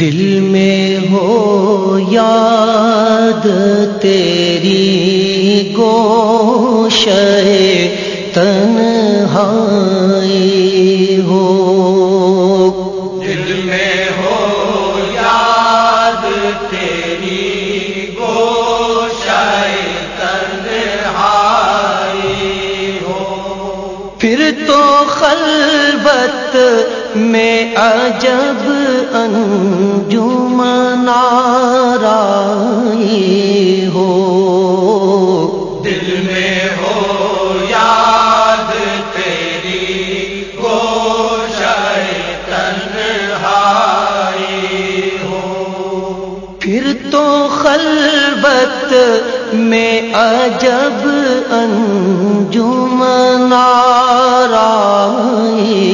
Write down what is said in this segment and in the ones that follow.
دل میں ہو یاد تیری گوش تنہائی ہو۔ دل میں ہو یاد تیری گوش تنہائی ہو۔ پھر تو خلبت میں عجب انجمن آرائی ہو۔ دل میں ہو یاد تیری گوش تنہائی ہو۔ پھر تو خلبت میں عجب انجمن آرائی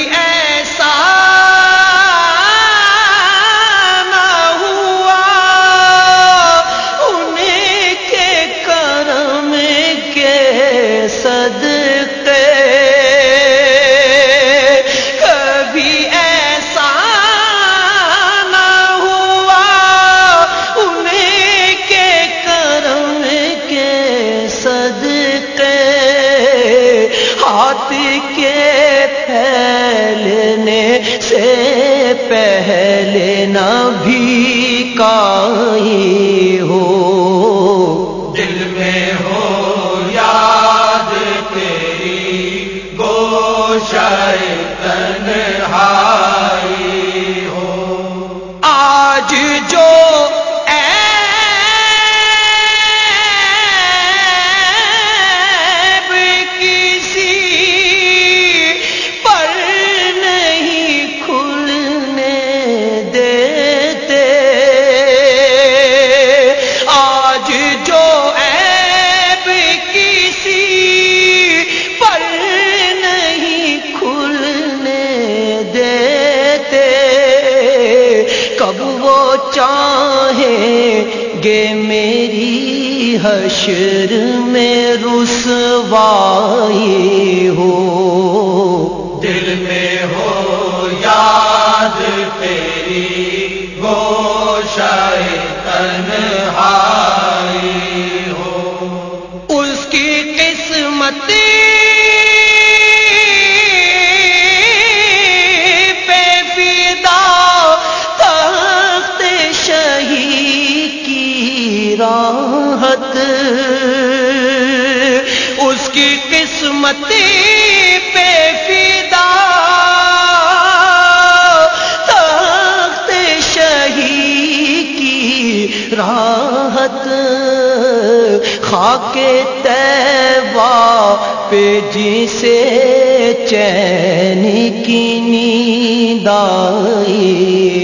کبھی ایسا نہ ہوا۔ انہیں کے کرم کے صدقے۔ کبھی ایسا نہ ہوا۔ انہیں کے کرم کے صدقے۔ ہاتھ کے پھیلنے سے پہلے نہ بھی کائی ہو۔ دل میں ہو یاد تیری گوش تنہائی ہو۔ آج جو چاہیں گے میری حشر میں رسوائی ہو۔ دل میں ہو یاد تیری گوشائے قسمت پہ فدا تخت شہی کی راحت خاک تیوا پہ جسے چین کی نیند آئی۔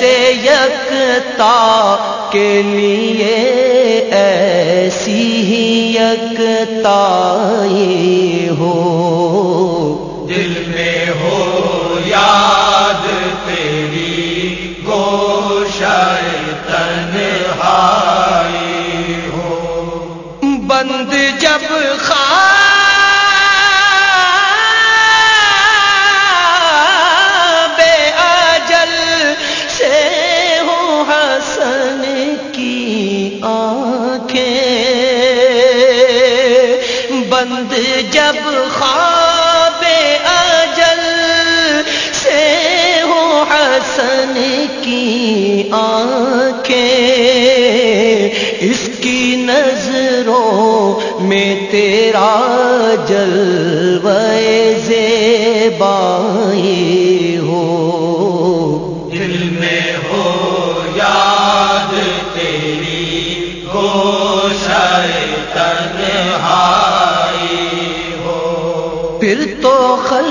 ایسے یکتا کے لیے ایسی ہی یکتا ہو۔ دل میں ہو یا بند جب خواب اجل سے ہو حسن کی آنکھیں، اس کی نظروں میں تیرا جل زیبائی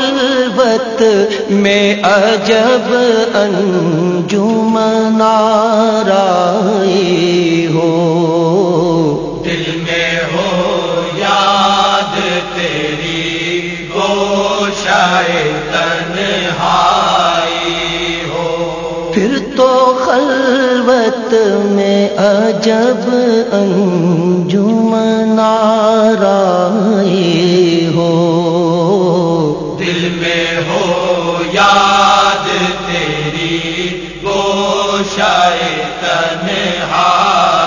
خلوت میں عجب انجمن آرائی ہو۔ دل میں ہو یاد تیری گوشائے تنہائی ہو۔ پھر تو خلوت میں عجب انجمن آرائی تنہا